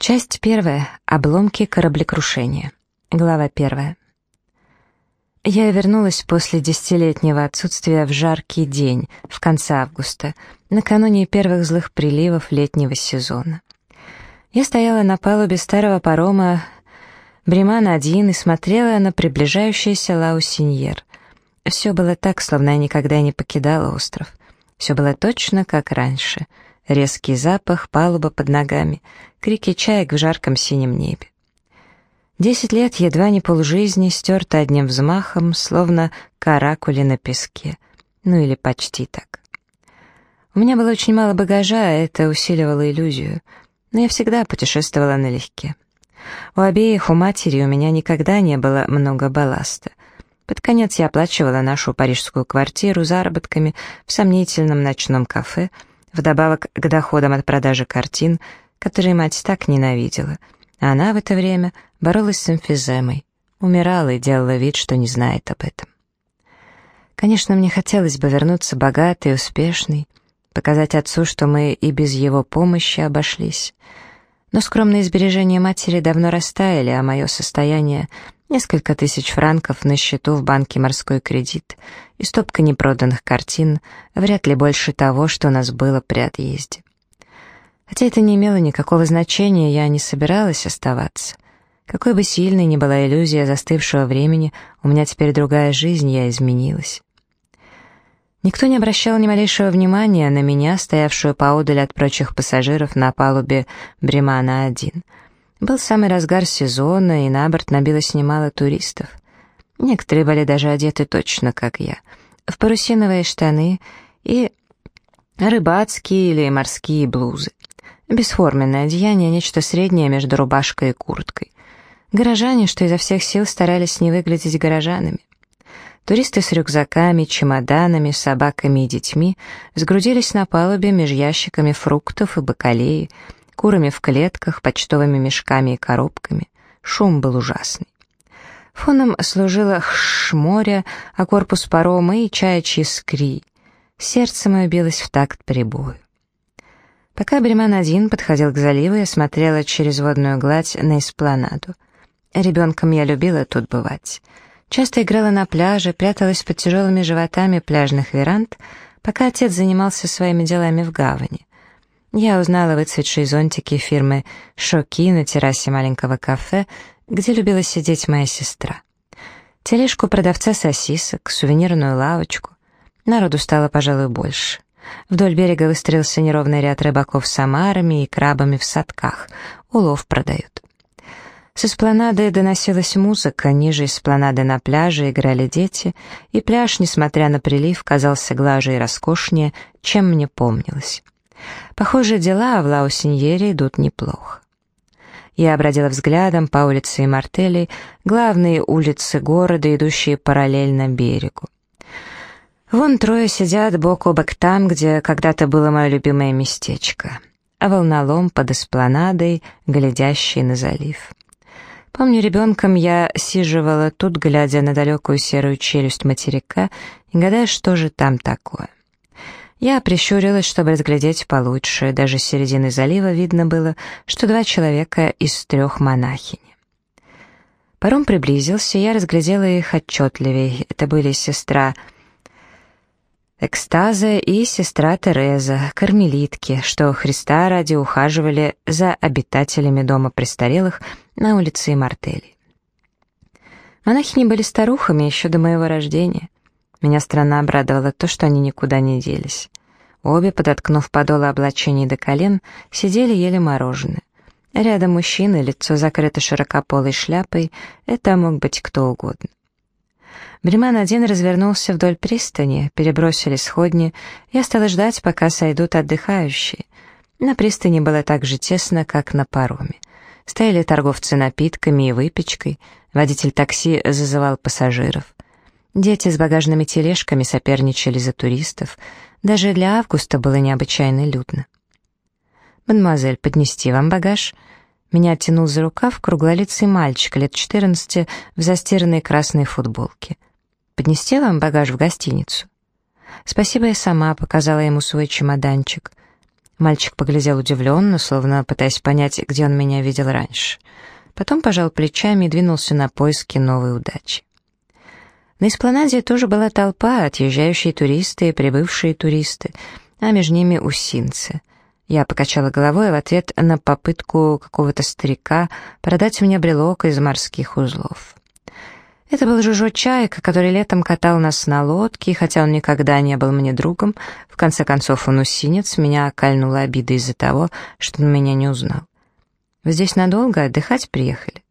Часть первая. Обломки кораблекрушения. Глава первая. Я вернулась после десятилетнего отсутствия в жаркий день, в конце августа, накануне первых злых приливов летнего сезона. Я стояла на палубе старого парома Бреман-1 и смотрела на приближающийся Лаусиньер. Все было так, словно я никогда не покидала остров. Все было точно как раньше. Резкий запах, палуба под ногами, крики чаек в жарком синем небе. Десять лет едва не полжизни стерто одним взмахом, словно каракули на песке. Ну или почти так. У меня было очень мало багажа, а это усиливало иллюзию. Но я всегда путешествовала налегке. У обеих, у матери, у меня никогда не было много балласта. Под конец я оплачивала нашу парижскую квартиру заработками в сомнительном ночном кафе, вдобавок к доходам от продажи картин, которые мать так ненавидела — а она в это время боролась с эмфиземой, умирала и делала вид, что не знает об этом. Конечно, мне хотелось бы вернуться богатой, успешной, показать отцу, что мы и без его помощи обошлись. Но скромные сбережения матери давно растаяли, а мое состояние — несколько тысяч франков на счету в банке «Морской кредит» и стопка непроданных картин — вряд ли больше того, что у нас было при отъезде. Хотя это не имело никакого значения, я не собиралась оставаться. Какой бы сильной ни была иллюзия застывшего времени, у меня теперь другая жизнь, я изменилась. Никто не обращал ни малейшего внимания на меня, стоявшую поодаль от прочих пассажиров на палубе Бремана-1. Был самый разгар сезона, и на борт набилось немало туристов. Некоторые были даже одеты точно, как я, в парусиновые штаны и рыбацкие или морские блузы. Бесформенное одеяние, нечто среднее между рубашкой и курткой. Горожане, что изо всех сил старались не выглядеть горожанами. Туристы с рюкзаками, чемоданами, собаками и детьми сгрудились на палубе меж ящиками фруктов и бакалеи, курами в клетках, почтовыми мешками и коробками. Шум был ужасный. Фоном служило хш море, а корпус парома и чаячьи скри. Сердце мое билось в такт прибою. Пока Бреман-1 подходил к заливу, я смотрела через водную гладь на эспланаду. Ребенком я любила тут бывать. Часто играла на пляже, пряталась под тяжелыми животами пляжных веранд, пока отец занимался своими делами в гавани. Я узнала выцветшие зонтики фирмы «Шоки» на террасе маленького кафе, где любила сидеть моя сестра. Тележку продавца сосисок, сувенирную лавочку. Народу стало, пожалуй, больше. Вдоль берега выстроился неровный ряд рыбаков с омарами и крабами в садках. Улов продают. С эспланады доносилась музыка, ниже эспланады на пляже играли дети, и пляж, несмотря на прилив, казался глаже и роскошнее, чем мне помнилось. Похоже, дела в Лаусиньере идут неплохо. Я обратила взглядом по улице Мартелей, главные улицы города, идущие параллельно берегу. Вон трое сидят бок о бок там, где когда-то было мое любимое местечко, а волнолом под эспланадой, глядящий на залив. Помню, ребенком я сиживала тут, глядя на далекую серую челюсть материка и гадая, что же там такое. Я прищурилась, чтобы разглядеть получше, даже с середины залива видно было, что два человека из трех монахинь. Паром приблизился, я разглядела их отчетливее. Это были сестра Экстаза и сестра Тереза, кармелитки, что Христа ради ухаживали за обитателями дома престарелых на улице Мартели. Монахини были старухами еще до моего рождения. Меня странно обрадовало то, что они никуда не делись. Обе, подоткнув подолы облачений до колен, сидели ели мороженое. Рядом мужчина, лицо закрыто широкополой шляпой, это мог быть кто угодно. Бреман-1 развернулся вдоль пристани, перебросили сходни, я стала ждать, пока сойдут отдыхающие. На пристани было так же тесно, как на пароме. Стояли торговцы напитками и выпечкой, водитель такси зазывал пассажиров. Дети с багажными тележками соперничали за туристов. Даже для августа было необычайно людно. «Мадемуазель, поднести вам багаж?» Меня оттянул за рукав круглолицый мальчик лет 14 в застиранной красной футболке. Поднести вам багаж в гостиницу?» «Спасибо, я сама», — показала ему свой чемоданчик. Мальчик поглядел удивленно, словно пытаясь понять, где он меня видел раньше. Потом пожал плечами и двинулся на поиски новой удачи. На эспланаде тоже была толпа, отъезжающие туристы и прибывшие туристы, а между ними усинцы. Я покачала головой в ответ на попытку какого-то старика продать мне брелок из морских узлов. Это был Жужо Чайка, который летом катал нас на лодке, хотя он никогда не был мне другом, в конце концов он усинец, меня кольнула обида из-за того, что он меня не узнал. «Вы здесь надолго отдыхать приехали?»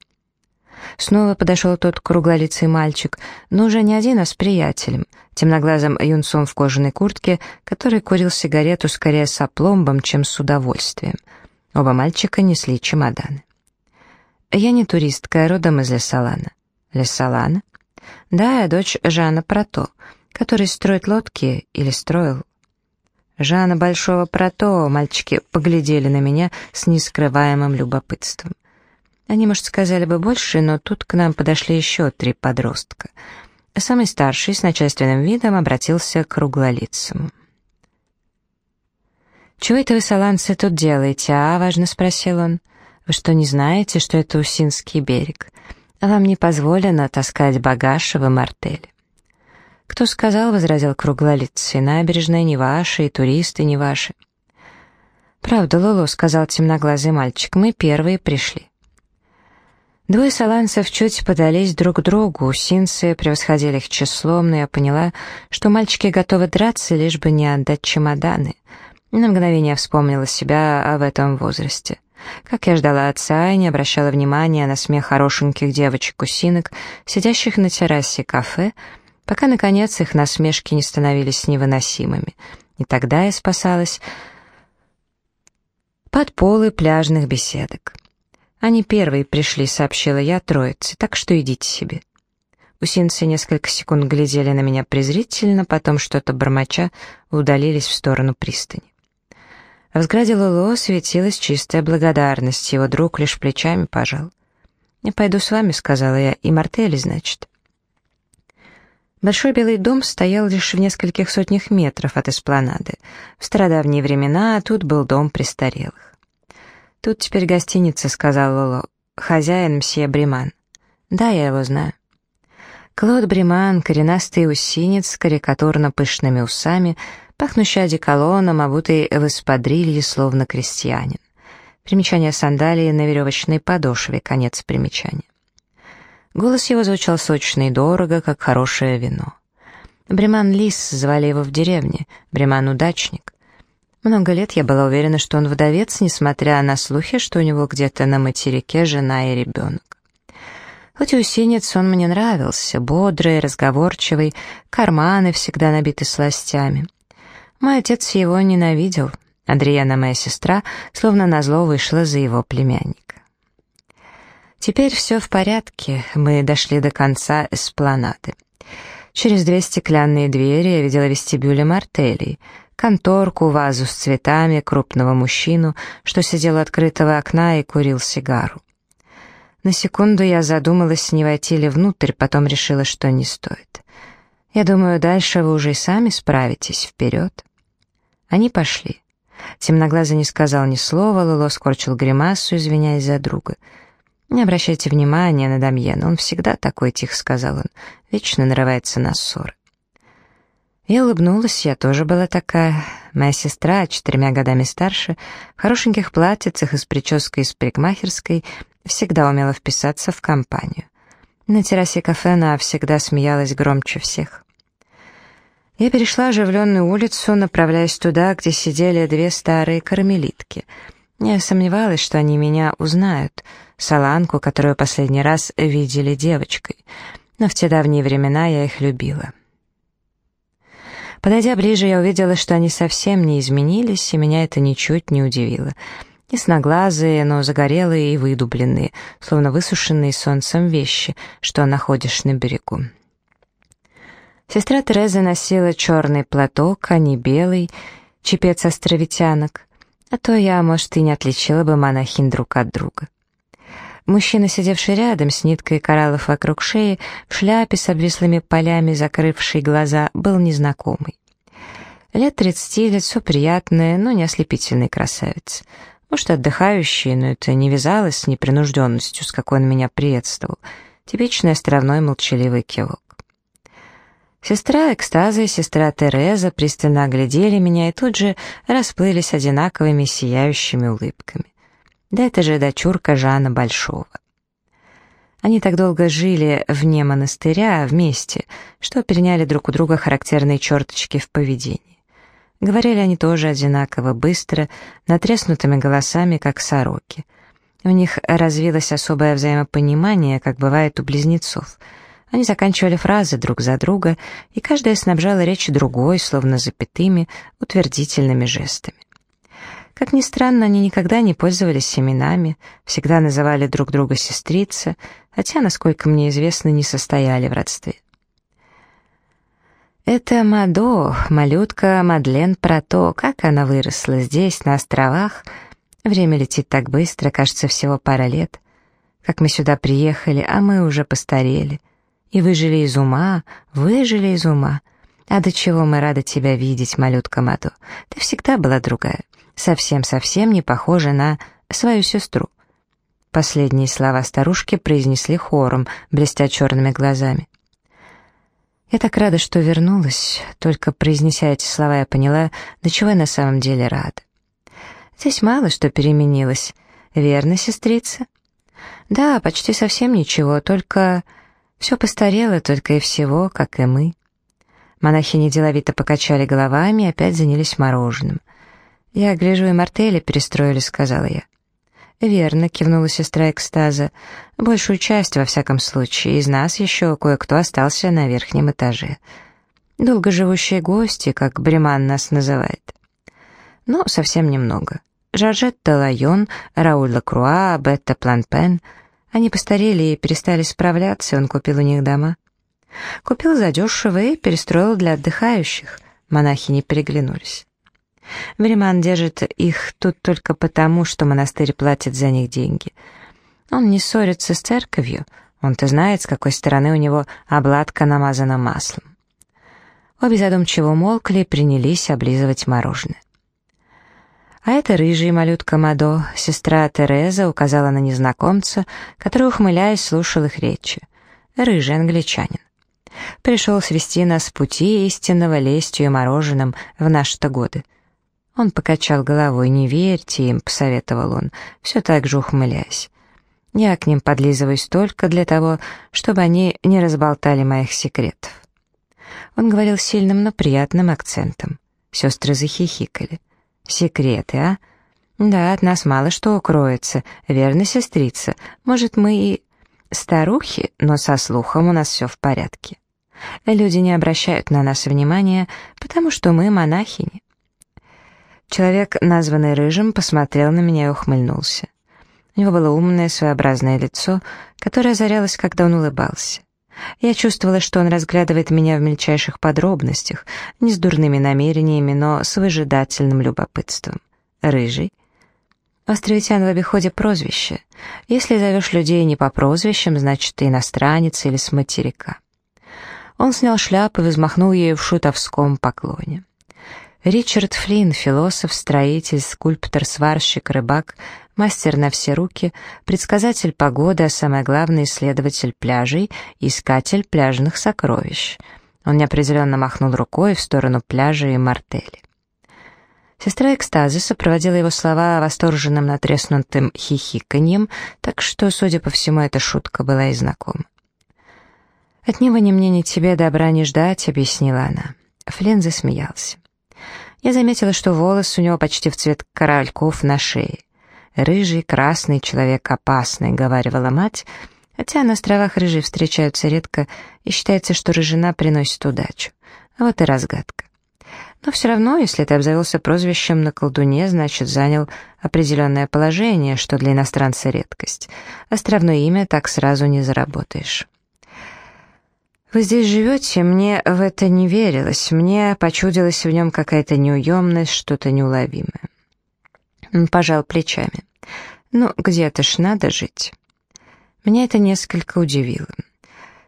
Снова подошел тот круглолицый мальчик, но уже не один, а с приятелем, темноглазым юнцом в кожаной куртке, который курил сигарету скорее с опломбом, чем с удовольствием. Оба мальчика несли чемоданы. «Я не туристка, а родом из Лесолана». «Лесолана?» «Да, я дочь Жана Прото, который строит лодки или строил». Жана Большого Прото, мальчики поглядели на меня с нескрываемым любопытством. Они, может, сказали бы больше, но тут к нам подошли еще три подростка. Самый старший с начальственным видом обратился к круглолицам. «Чего это вы, саланцы, тут делаете, а?» — важно спросил он. «Вы что, не знаете, что это Усинский берег? Вам не позволено таскать багаж в мартель». «Кто сказал?» — возразил круглолицый. «Набережная не ваша, и туристы не ваши». «Правда, Лоло», — сказал темноглазый мальчик, — «мы первые пришли». Двое саланцев чуть подались друг к другу, синцы превосходили их числом, но я поняла, что мальчики готовы драться, лишь бы не отдать чемоданы. На мгновение вспомнила себя в этом возрасте. Как я ждала отца и не обращала внимания на смех хорошеньких девочек-усинок, сидящих на террасе кафе, пока, наконец, их насмешки не становились невыносимыми. И тогда я спасалась под полы пляжных беседок. «Они первые пришли», — сообщила я троице, «так что идите себе». Усинцы несколько секунд глядели на меня презрительно, потом что-то бормоча удалились в сторону пристани. В взгляде Луло светилась чистая благодарность, его друг лишь плечами пожал. «Я пойду с вами», — сказала я, — «и мартели, значит». Большой белый дом стоял лишь в нескольких сотнях метров от эспланады. В стародавние времена тут был дом престарелых. «Тут теперь гостиница», — сказал Лоло. «Хозяин мсье Бриман». «Да, я его знаю». Клод Бриман, коренастый усинец с карикатурно-пышными усами, пахнущий одеколоном, обутый в эспадрилье, словно крестьянин. Примечание сандалии на веревочной подошве, конец примечания. Голос его звучал сочно и дорого, как хорошее вино. Бреман Лис, звали его в деревне, Бреман Удачник. Много лет я была уверена, что он вдовец, несмотря на слухи, что у него где-то на материке жена и ребенок. Хоть и усинец, он мне нравился, бодрый, разговорчивый, карманы всегда набиты сластями. Мой отец его ненавидел. Адриана, моя сестра, словно назло вышла за его племянника. Теперь все в порядке, мы дошли до конца эспланады. Через две стеклянные двери я видела вестибюле мартелей — конторку, вазу с цветами, крупного мужчину, что сидел у открытого окна и курил сигару. На секунду я задумалась, не войти ли внутрь, потом решила, что не стоит. Я думаю, дальше вы уже и сами справитесь, вперед. Они пошли. Темноглазый не сказал ни слова, Луло скорчил гримасу, извиняясь за друга. «Не обращайте внимания на Дамьена, он всегда такой, тихо сказал он, вечно нарывается на ссоры». Я улыбнулась, я тоже была такая. Моя сестра, четырьмя годами старше, в хорошеньких платьицах и с прической из парикмахерской, всегда умела вписаться в компанию. На террасе кафе она всегда смеялась громче всех. Я перешла оживленную улицу, направляясь туда, где сидели две старые кармелитки. Я сомневалась, что они меня узнают, Саланку, которую последний раз видели девочкой. Но в те давние времена я их любила. Подойдя ближе, я увидела, что они совсем не изменились, и меня это ничуть не удивило. Ясноглазые, но загорелые и выдубленные, словно высушенные солнцем вещи, что находишь на берегу. Сестра Тереза носила черный платок, а не белый, чепец островитянок, а то я, может, и не отличила бы монахинь друг от друга. Мужчина, сидевший рядом с ниткой кораллов вокруг шеи, в шляпе с обвислыми полями, закрывший глаза, был незнакомый. Лет тридцати, лицо приятное, но не ослепительный красавец. Может, отдыхающий, но это не вязалось с непринужденностью, с какой он меня приветствовал. Типичный островной молчаливый кивок. Сестра Экстаза и сестра Тереза пристально оглядели меня и тут же расплылись одинаковыми сияющими улыбками. Да это же дочурка Жана Большого. Они так долго жили вне монастыря, вместе, что переняли друг у друга характерные черточки в поведении. Говорили они тоже одинаково быстро, натреснутыми голосами, как сороки. У них развилось особое взаимопонимание, как бывает у близнецов. Они заканчивали фразы друг за друга, и каждая снабжала речь другой, словно запятыми, утвердительными жестами. Как ни странно, они никогда не пользовались именами, всегда называли друг друга сестрица, хотя, насколько мне известно, не состояли в родстве. Это Мадо, малютка Мадлен про то, как она выросла здесь, на островах. Время летит так быстро, кажется, всего пара лет. Как мы сюда приехали, а мы уже постарели. И выжили из ума, выжили из ума. А до чего мы рады тебя видеть, малютка Мадо. Ты всегда была другая. Совсем-совсем не похожа на свою сестру. Последние слова старушки произнесли хором, блестя черными глазами. Я так рада, что вернулась. Только произнеся эти слова, я поняла, до чего я на самом деле рада. Здесь мало что переменилось. Верно, сестрица? Да, почти совсем ничего, только... Все постарело только и всего, как и мы. Монахини деловито покачали головами и опять занялись мороженым. «Я гляжу, и мартели перестроили», — сказала я. «Верно», — кивнула сестра экстаза. «Большую часть, во всяком случае, из нас еще кое-кто остался на верхнем этаже. Долгоживущие гости, как Бреман нас называет. Но совсем немного. Жоржетта Лайон, Рауль Лакруа, Бетта Планпен. Они постарели и перестали справляться, он купил у них дома. Купил задешево и перестроил для отдыхающих. Монахи не переглянулись. Времан держит их тут только потому, что монастырь платит за них деньги. Он не ссорится с церковью, он-то знает, с какой стороны у него обладка намазана маслом. Обе задумчиво умолкли и принялись облизывать мороженое. А это рыжий малютка Мадо, сестра Тереза, указала на незнакомца, который, ухмыляясь, слушал их речи. Рыжий англичанин. Пришел свести нас с пути истинного лестью и мороженым в наши-то годы. Он покачал головой. «Не верьте им», — посоветовал он, все так же ухмыляясь. «Я к ним подлизываюсь только для того, чтобы они не разболтали моих секретов». Он говорил сильным, но приятным акцентом. Сестры захихикали. «Секреты, а?» «Да, от нас мало что укроется. Верно, сестрица? Может, мы и...» «Старухи, но со слухом у нас все в порядке. Люди не обращают на нас внимания, потому что мы монахини». Человек, названный Рыжим, посмотрел на меня и ухмыльнулся. У него было умное, своеобразное лицо, которое озарялось, когда он улыбался. Я чувствовала, что он разглядывает меня в мельчайших подробностях, не с дурными намерениями, но с выжидательным любопытством. Рыжий. Островитян в обиходе прозвище. Если зовешь людей не по прозвищам, значит, ты иностранец или с материка. Он снял шляпу и взмахнул ею в шутовском поклоне. Ричард Флинн, философ, строитель, скульптор, сварщик, рыбак, мастер на все руки, предсказатель погоды, а самое главное, исследователь пляжей, искатель пляжных сокровищ. Он неопределенно махнул рукой в сторону пляжа и мартели. Сестра экстазы сопроводила его слова восторженным натреснутым хихиканьем, так что, судя по всему, эта шутка была и знакома. «От него ни мне, ни тебе добра не ждать», — объяснила она. Флинн засмеялся. Я заметила, что волос у него почти в цвет корольков на шее. «Рыжий, красный человек опасный», — говорила мать, хотя на островах рыжие встречаются редко, и считается, что рыжина приносит удачу. А вот и разгадка. Но все равно, если ты обзавелся прозвищем на колдуне, значит, занял определенное положение, что для иностранца редкость. Островное имя так сразу не заработаешь. Вы здесь живете, мне в это не верилось, мне почудилась в нем какая-то неуемность, что-то неуловимое. Он пожал плечами. Ну, где-то ж надо жить. Меня это несколько удивило.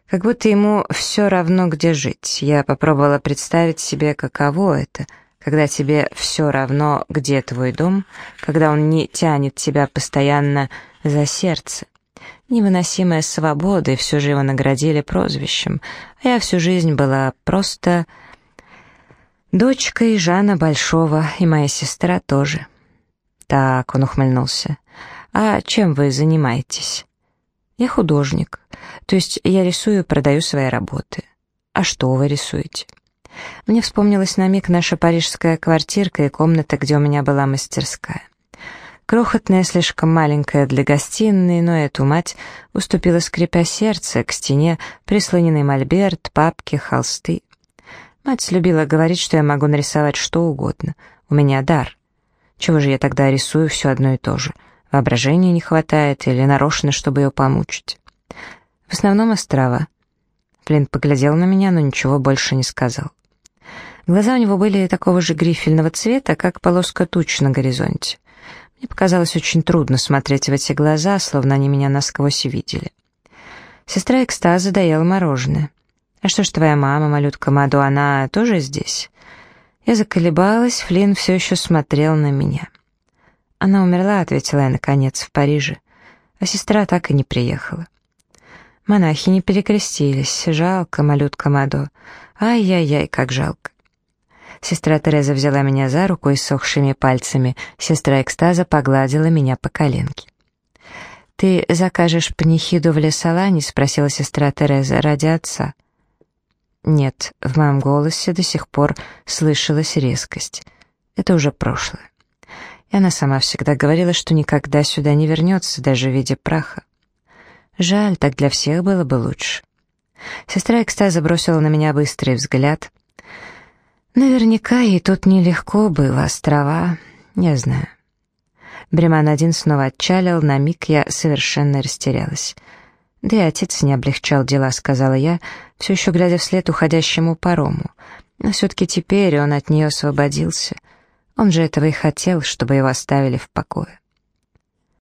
Как будто ему все равно, где жить. Я попробовала представить себе, каково это когда тебе все равно, где твой дом, когда он не тянет тебя постоянно за сердце. Невыносимая свобода, и все же его наградили прозвищем, а я всю жизнь была просто дочкой Жана Большого, и моя сестра тоже. Так, он ухмыльнулся. «А чем вы занимаетесь?» «Я художник, то есть я рисую и продаю свои работы». «А что вы рисуете?» Мне вспомнилась на миг наша парижская квартирка и комната, где у меня была мастерская. Крохотная, слишком маленькая для гостиной, но эту мать уступила, скрипя сердце, к стене прислоненный мольберт, папки, холсты. Мать любила говорить, что я могу нарисовать что угодно. У меня дар. Чего же я тогда рисую все одно и то же? Воображения не хватает или нарочно, чтобы ее помучить? В основном острова. Флинт поглядел на меня, но ничего больше не сказал. Глаза у него были такого же грифельного цвета, как полоска туч на горизонте. Мне показалось очень трудно смотреть в эти глаза, словно они меня насквозь видели. Сестра экстаза доела мороженое. «А что ж твоя мама, малютка Маду, она тоже здесь?» Я заколебалась, Флинн все еще смотрел на меня. «Она умерла», — ответила я, наконец, в Париже, а сестра так и не приехала. Монахи не перекрестились. Жалко, малютка Мадо. Ай-яй-яй, как жалко. Сестра Тереза взяла меня за руку и сохшими пальцами. Сестра Экстаза погладила меня по коленке. «Ты закажешь панихиду в Лесолане?» — спросила сестра Тереза ради отца. Нет, в моем голосе до сих пор слышалась резкость. Это уже прошлое. И она сама всегда говорила, что никогда сюда не вернется, даже в виде праха. Жаль, так для всех было бы лучше. Сестра экстаза бросила на меня быстрый взгляд. Наверняка ей тут нелегко было, острова, не знаю. Бреман один снова отчалил, на миг я совершенно растерялась. «Да и отец не облегчал дела», — сказала я, все еще глядя вслед уходящему парому. Но все-таки теперь он от нее освободился. Он же этого и хотел, чтобы его оставили в покое.